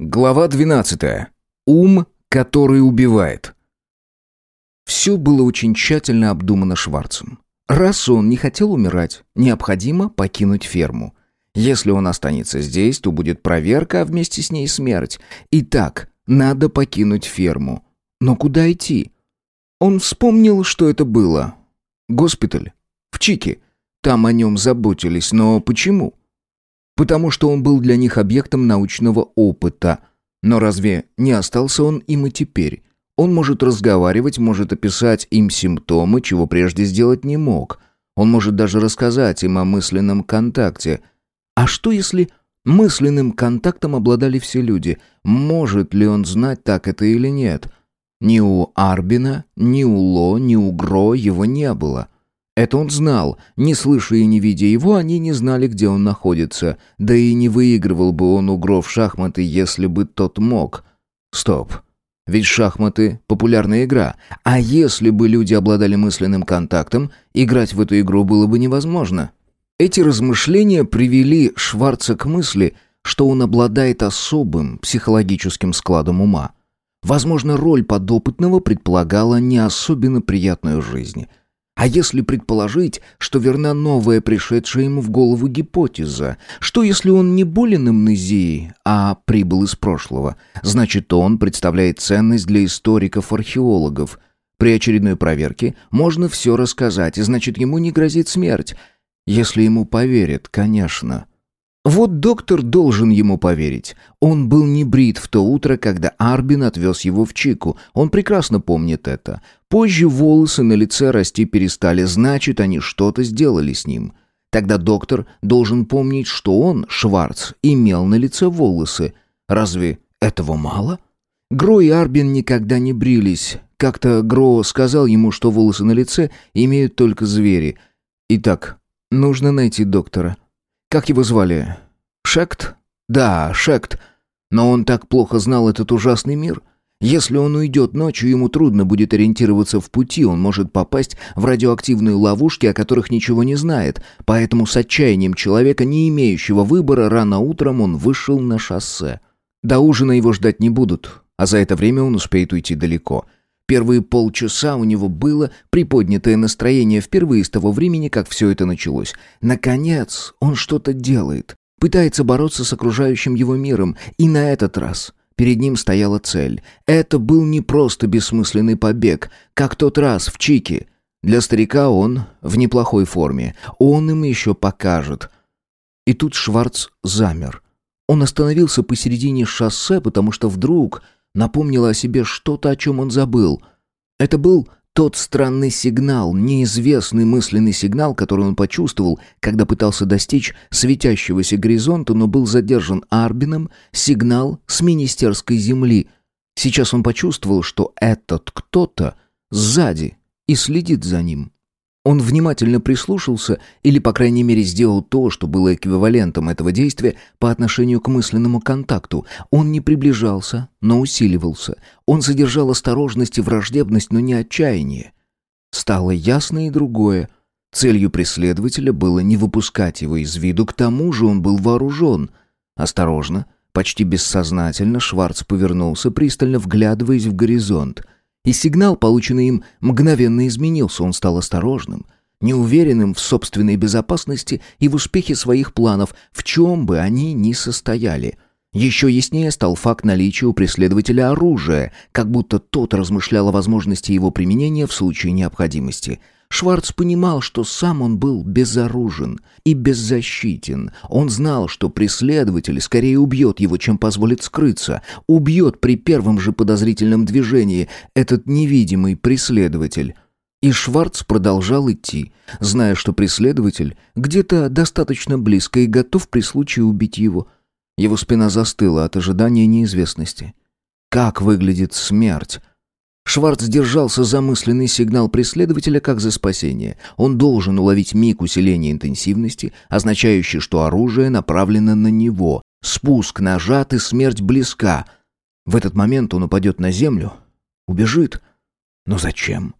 Глава 12. Ум, который убивает. Все было очень тщательно обдумано Шварцем. Раз он не хотел умирать, необходимо покинуть ферму. Если он останется здесь, то будет проверка, а вместе с ней смерть. Итак, надо покинуть ферму. Но куда идти? Он вспомнил, что это было. Госпиталь. В Чике. Там о нем заботились, но почему? Потому что он был для них объектом научного опыта. Но разве не остался он им и теперь? Он может разговаривать, может описать им симптомы, чего прежде сделать не мог. Он может даже рассказать им о мысленном контакте. А что если мысленным контактом обладали все люди? Может ли он знать, так это или нет? Ни у Арбина, ни у Ло, ни у Гро его не было. Это он знал. Не слыша и не видя его, они не знали, где он находится. Да и не выигрывал бы он у в шахматы, если бы тот мог. Стоп. Ведь шахматы — популярная игра. А если бы люди обладали мысленным контактом, играть в эту игру было бы невозможно. Эти размышления привели Шварца к мысли, что он обладает особым психологическим складом ума. Возможно, роль подопытного предполагала не особенно приятную жизнь — а если предположить, что верна новая пришедшая ему в голову гипотеза, что если он не болен амнезией, а прибыл из прошлого, значит он представляет ценность для историков-археологов. При очередной проверке можно все рассказать, и значит ему не грозит смерть. Если ему поверят, конечно. Вот доктор должен ему поверить. Он был не брит в то утро, когда Арбин отвез его в Чику. Он прекрасно помнит это. Позже волосы на лице расти перестали, значит, они что-то сделали с ним. Тогда доктор должен помнить, что он, Шварц, имел на лице волосы. Разве этого мало? Гро и Арбин никогда не брились. Как-то Гро сказал ему, что волосы на лице имеют только звери. Итак, нужно найти доктора. Как его звали? Шект? Да, Шект. Но он так плохо знал этот ужасный мир. Если он уйдет ночью, ему трудно будет ориентироваться в пути, он может попасть в радиоактивные ловушки, о которых ничего не знает. Поэтому с отчаянием человека, не имеющего выбора, рано утром он вышел на шоссе. До ужина его ждать не будут, а за это время он успеет уйти далеко – Первые полчаса у него было приподнятое настроение впервые с того времени, как все это началось. Наконец, он что-то делает. Пытается бороться с окружающим его миром. И на этот раз перед ним стояла цель. Это был не просто бессмысленный побег, как тот раз в Чике. Для старика он в неплохой форме. Он им еще покажет. И тут Шварц замер. Он остановился посередине шоссе, потому что вдруг напомнило о себе что-то, о чем он забыл. Это был тот странный сигнал, неизвестный мысленный сигнал, который он почувствовал, когда пытался достичь светящегося горизонта, но был задержан Арбином, сигнал с министерской земли. Сейчас он почувствовал, что этот кто-то сзади и следит за ним. Он внимательно прислушался или, по крайней мере, сделал то, что было эквивалентом этого действия по отношению к мысленному контакту. Он не приближался, но усиливался. Он содержал осторожность и враждебность, но не отчаяние. Стало ясно и другое. Целью преследователя было не выпускать его из виду, к тому же он был вооружен. Осторожно, почти бессознательно Шварц повернулся, пристально вглядываясь в горизонт — и сигнал, полученный им, мгновенно изменился, он стал осторожным, неуверенным в собственной безопасности и в успехе своих планов, в чем бы они ни состояли. Еще яснее стал факт наличия у преследователя оружия, как будто тот размышлял о возможности его применения в случае необходимости – Шварц понимал, что сам он был безоружен и беззащитен. Он знал, что преследователь скорее убьет его, чем позволит скрыться. Убьет при первом же подозрительном движении этот невидимый преследователь. И Шварц продолжал идти, зная, что преследователь где-то достаточно близко и готов при случае убить его. Его спина застыла от ожидания неизвестности. Как выглядит смерть? Шварц держался за мысленный сигнал преследователя как за спасение. Он должен уловить миг усиления интенсивности, означающий, что оружие направлено на него. Спуск нажат и смерть близка. В этот момент он упадет на землю, убежит. Но зачем?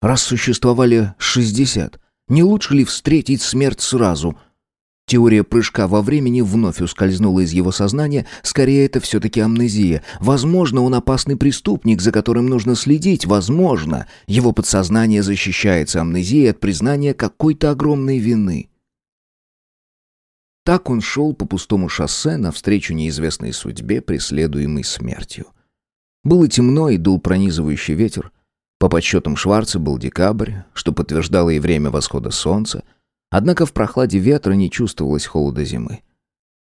Раз существовали шестьдесят, не лучше ли встретить смерть сразу? Теория прыжка во времени вновь ускользнула из его сознания, скорее это все-таки амнезия. Возможно, он опасный преступник, за которым нужно следить, возможно. Его подсознание защищается амнезией от признания какой-то огромной вины. Так он шел по пустому шоссе навстречу неизвестной судьбе, преследуемой смертью. Было темно и дул пронизывающий ветер. По подсчетам Шварца был декабрь, что подтверждало и время восхода солнца, Однако в прохладе ветра не чувствовалось холода зимы.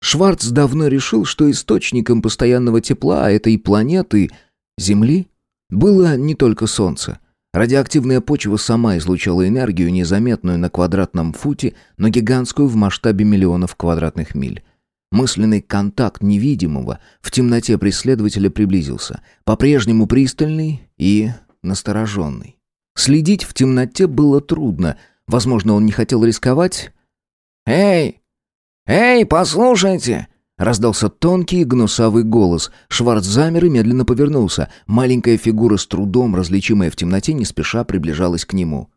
Шварц давно решил, что источником постоянного тепла этой планеты, Земли, было не только Солнце. Радиоактивная почва сама излучала энергию, незаметную на квадратном футе, но гигантскую в масштабе миллионов квадратных миль. Мысленный контакт невидимого в темноте преследователя приблизился, по-прежнему пристальный и настороженный. Следить в темноте было трудно — Возможно, он не хотел рисковать. «Эй! Эй, послушайте!» Раздался тонкий гнусавый голос. Шварц замер и медленно повернулся. Маленькая фигура с трудом, различимая в темноте, не спеша приближалась к нему.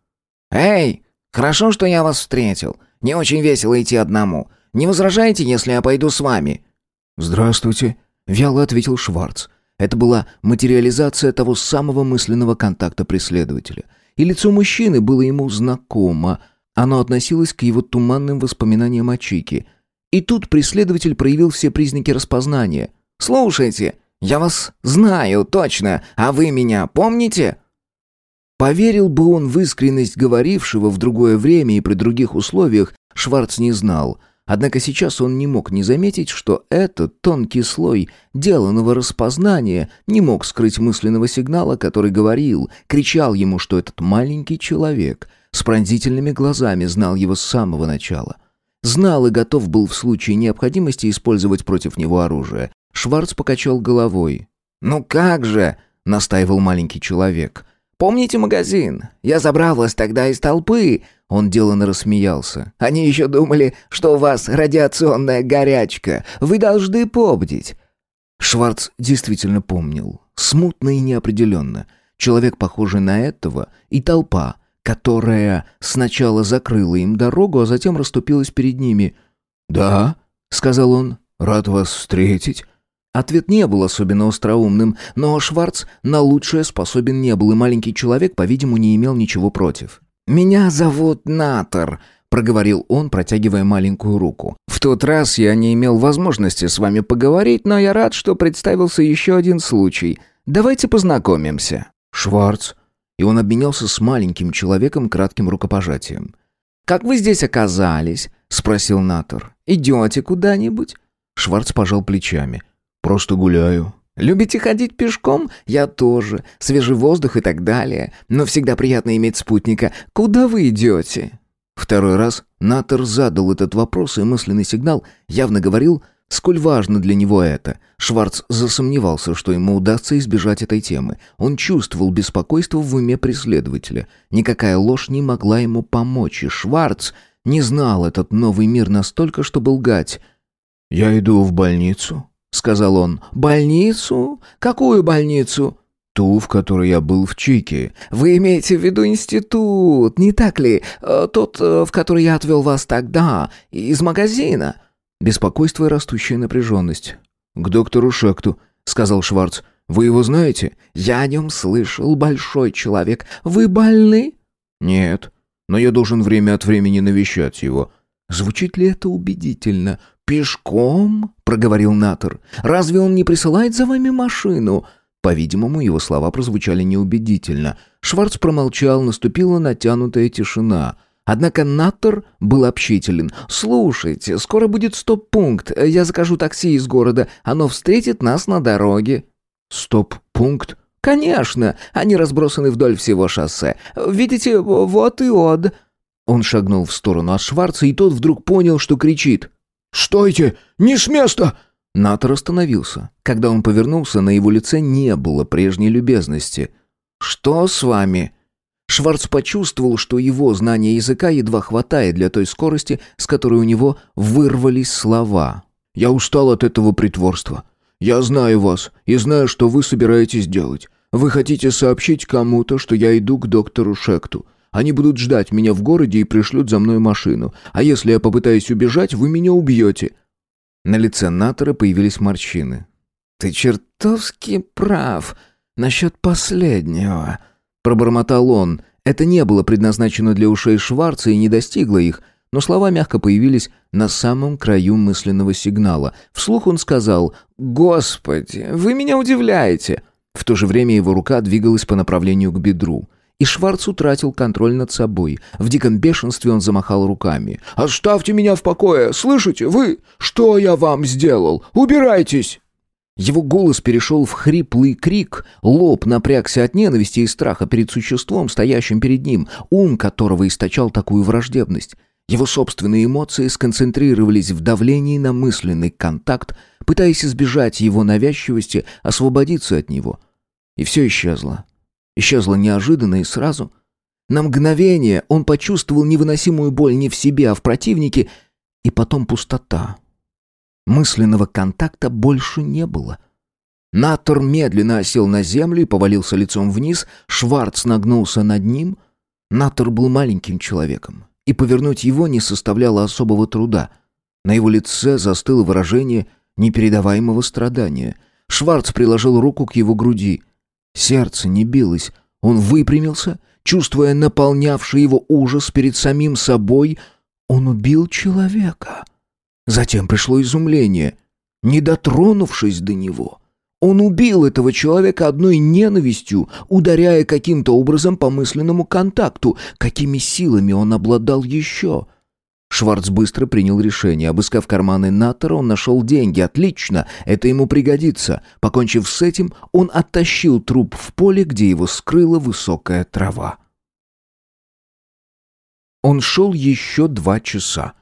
«Эй! Хорошо, что я вас встретил. Не очень весело идти одному. Не возражаете, если я пойду с вами?» «Здравствуйте», — вяло ответил Шварц. Это была материализация того самого мысленного контакта преследователя — и лицо мужчины было ему знакомо. Оно относилось к его туманным воспоминаниям о Чике. И тут преследователь проявил все признаки распознания. «Слушайте, я вас знаю, точно, а вы меня помните?» Поверил бы он в искренность говорившего в другое время и при других условиях, Шварц не знал – Однако сейчас он не мог не заметить, что этот тонкий слой деланного распознания не мог скрыть мысленного сигнала, который говорил, кричал ему, что этот маленький человек с пронзительными глазами знал его с самого начала. Знал и готов был в случае необходимости использовать против него оружие. Шварц покачал головой. «Ну как же!» — настаивал маленький человек. «Помните магазин? Я забрал вас тогда из толпы!» Он деланно рассмеялся. «Они еще думали, что у вас радиационная горячка. Вы должны помнить». Шварц действительно помнил. Смутно и неопределенно. Человек, похожий на этого, и толпа, которая сначала закрыла им дорогу, а затем расступилась перед ними. «Да», — сказал он, — «рад вас встретить». Ответ не был особенно остроумным, но Шварц на лучшее способен не был, и маленький человек, по-видимому, не имел ничего против. «Меня зовут Натор», — проговорил он, протягивая маленькую руку. «В тот раз я не имел возможности с вами поговорить, но я рад, что представился еще один случай. Давайте познакомимся». «Шварц». И он обменялся с маленьким человеком кратким рукопожатием. «Как вы здесь оказались?» — спросил Натор. «Идете куда-нибудь?» Шварц пожал плечами. «Просто гуляю. Любите ходить пешком? Я тоже. Свежий воздух и так далее. Но всегда приятно иметь спутника. Куда вы идете?» Второй раз Натер задал этот вопрос, и мысленный сигнал явно говорил, сколь важно для него это. Шварц засомневался, что ему удастся избежать этой темы. Он чувствовал беспокойство в уме преследователя. Никакая ложь не могла ему помочь, и Шварц не знал этот новый мир настолько, чтобы лгать. «Я иду в больницу», — сказал он. «Больницу? Какую больницу?» «Ту, в которой я был в Чике». «Вы имеете в виду институт, не так ли? Э, тот, э, в который я отвел вас тогда, из магазина?» Беспокойство и растущая напряженность. «К доктору Шекту», — сказал Шварц. «Вы его знаете?» «Я о нем слышал, большой человек. Вы больны?» «Нет, но я должен время от времени навещать его». Звучит ли это убедительно? «Пешком?» — проговорил Натор. «Разве он не присылает за вами машину?» По-видимому, его слова прозвучали неубедительно. Шварц промолчал, наступила натянутая тишина. Однако Натор был общителен. «Слушайте, скоро будет стоп-пункт. Я закажу такси из города. Оно встретит нас на дороге». «Стоп-пункт?» «Конечно. Они разбросаны вдоль всего шоссе. Видите, вот и од». Он шагнул в сторону от Шварца, и тот вдруг понял, что кричит. «Стойте! Не с места!» Натор остановился. Когда он повернулся, на его лице не было прежней любезности. «Что с вами?» Шварц почувствовал, что его знания языка едва хватает для той скорости, с которой у него вырвались слова. «Я устал от этого притворства. Я знаю вас и знаю, что вы собираетесь делать. Вы хотите сообщить кому-то, что я иду к доктору Шекту. Они будут ждать меня в городе и пришлют за мной машину. А если я попытаюсь убежать, вы меня убьете». На лице Натора появились морщины. «Ты чертовски прав насчет последнего», — пробормотал он. Это не было предназначено для ушей Шварца и не достигло их, но слова мягко появились на самом краю мысленного сигнала. Вслух он сказал «Господи, вы меня удивляете!» В то же время его рука двигалась по направлению к бедру. И Шварц утратил контроль над собой. В диком бешенстве он замахал руками. «Оставьте меня в покое! Слышите, вы? Что я вам сделал? Убирайтесь!» Его голос перешел в хриплый крик, лоб напрягся от ненависти и страха перед существом, стоящим перед ним, ум которого источал такую враждебность. Его собственные эмоции сконцентрировались в давлении на мысленный контакт, пытаясь избежать его навязчивости, освободиться от него. И все исчезло. Исчезло неожиданно и сразу. На мгновение он почувствовал невыносимую боль не в себе, а в противнике, и потом пустота. Мысленного контакта больше не было. Натор медленно осел на землю и повалился лицом вниз, Шварц нагнулся над ним. Натор был маленьким человеком, и повернуть его не составляло особого труда. На его лице застыло выражение непередаваемого страдания. Шварц приложил руку к его груди. Сердце не билось. Он выпрямился, чувствуя наполнявший его ужас перед самим собой. Он убил человека. Затем пришло изумление. Не дотронувшись до него, он убил этого человека одной ненавистью, ударяя каким-то образом по мысленному контакту. Какими силами он обладал еще? Шварц быстро принял решение. Обыскав карманы Натора, он нашел деньги. Отлично, это ему пригодится. Покончив с этим, он оттащил труп в поле, где его скрыла высокая трава. Он шел еще два часа.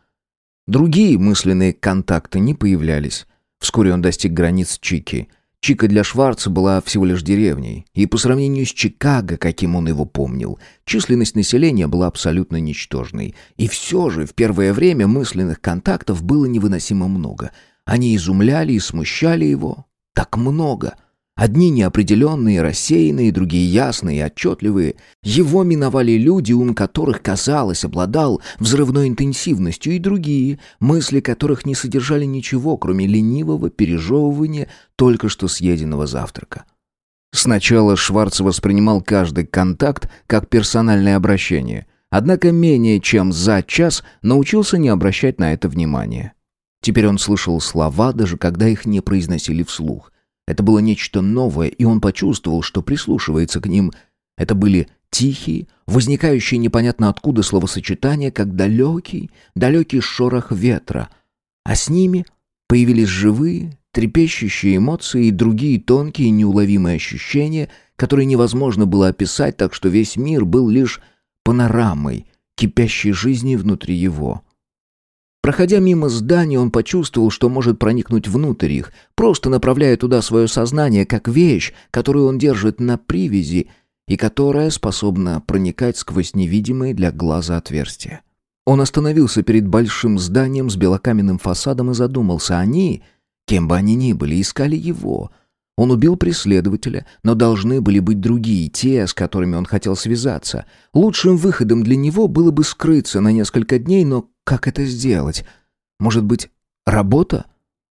Другие мысленные контакты не появлялись. Вскоре он достиг границ Чики — Чика для Шварца была всего лишь деревней, и по сравнению с Чикаго, каким он его помнил, численность населения была абсолютно ничтожной. И все же в первое время мысленных контактов было невыносимо много. Они изумляли и смущали его. Так много — Одни неопределенные, рассеянные, другие ясные и отчетливые. Его миновали люди, ум которых, казалось, обладал взрывной интенсивностью, и другие, мысли которых не содержали ничего, кроме ленивого пережевывания только что съеденного завтрака. Сначала Шварц воспринимал каждый контакт как персональное обращение, однако менее чем за час научился не обращать на это внимания. Теперь он слышал слова, даже когда их не произносили вслух. Это было нечто новое, и он почувствовал, что прислушивается к ним. Это были тихие, возникающие непонятно откуда словосочетания, как далекий, далекий шорох ветра. А с ними появились живые, трепещущие эмоции и другие тонкие неуловимые ощущения, которые невозможно было описать, так что весь мир был лишь панорамой кипящей жизни внутри его. Проходя мимо здания, он почувствовал, что может проникнуть внутрь их, просто направляя туда свое сознание, как вещь, которую он держит на привязи и которая способна проникать сквозь невидимые для глаза отверстия. Он остановился перед большим зданием с белокаменным фасадом и задумался. Они, кем бы они ни были, искали его. Он убил преследователя, но должны были быть другие, те, с которыми он хотел связаться. Лучшим выходом для него было бы скрыться на несколько дней, но как это сделать? Может быть, работа?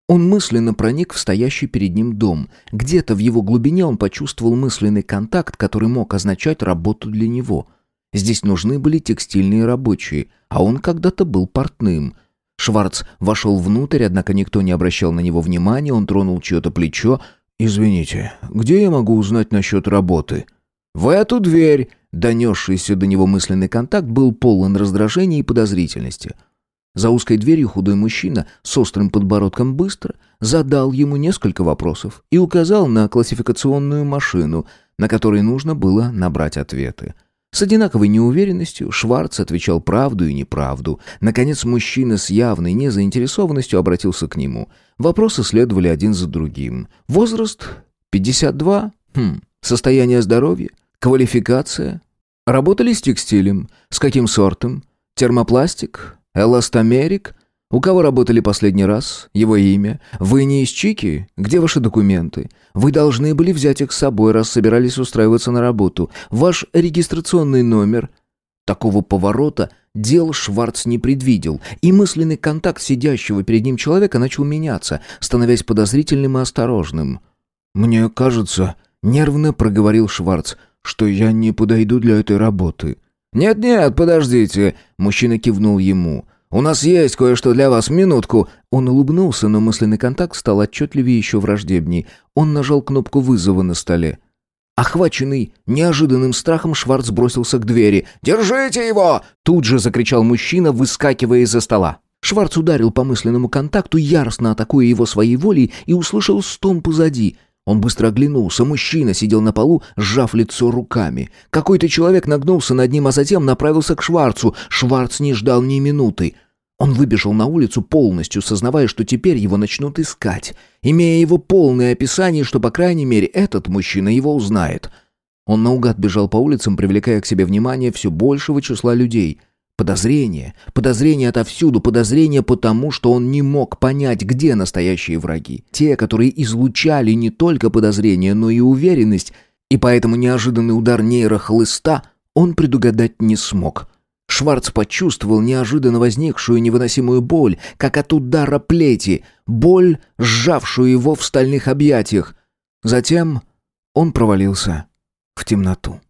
Он мысленно проник в стоящий перед ним дом. Где-то в его глубине он почувствовал мысленный контакт, который мог означать работу для него. Здесь нужны были текстильные рабочие, а он когда-то был портным. Шварц вошел внутрь, однако никто не обращал на него внимания, он тронул чье-то плечо. «Извините, где я могу узнать насчет работы?» «В эту дверь!» Донесшийся до него мысленный контакт был полон раздражения и подозрительности. За узкой дверью худой мужчина с острым подбородком быстро задал ему несколько вопросов и указал на классификационную машину, на которой нужно было набрать ответы. С одинаковой неуверенностью Шварц отвечал правду и неправду. Наконец мужчина с явной незаинтересованностью обратился к нему. Вопросы следовали один за другим. Возраст? 52? Хм. Состояние здоровья? Квалификация? Работали с текстилем? С каким сортом? Термопластик? Эластомерик? У кого работали последний раз? Его имя? Вы не из Чики? Где ваши документы? Вы должны были взять их с собой, раз собирались устраиваться на работу. Ваш регистрационный номер? Такого поворота дел Шварц не предвидел, и мысленный контакт сидящего перед ним человека начал меняться, становясь подозрительным и осторожным. «Мне кажется», — нервно проговорил Шварц, «что я не подойду для этой работы». «Нет-нет, подождите», — мужчина кивнул ему. «У нас есть кое-что для вас, минутку». Он улыбнулся, но мысленный контакт стал отчетливее еще враждебней. Он нажал кнопку вызова на столе. Охваченный неожиданным страхом, Шварц бросился к двери. «Держите его!» Тут же закричал мужчина, выскакивая из-за стола. Шварц ударил по мысленному контакту, яростно атакуя его своей волей, и услышал стон позади. Он быстро оглянулся. Мужчина сидел на полу, сжав лицо руками. Какой-то человек нагнулся над ним, а затем направился к Шварцу. Шварц не ждал ни минуты. Он выбежал на улицу полностью, сознавая, что теперь его начнут искать, имея его полное описание, что, по крайней мере, этот мужчина его узнает. Он наугад бежал по улицам, привлекая к себе внимание все большего числа людей. Подозрение, подозрение отовсюду, подозрение потому, что он не мог понять, где настоящие враги. Те, которые излучали не только подозрение, но и уверенность, и поэтому неожиданный удар нейрохлыста он предугадать не смог. Шварц почувствовал неожиданно возникшую невыносимую боль, как от удара плети, боль, сжавшую его в стальных объятиях. Затем он провалился в темноту.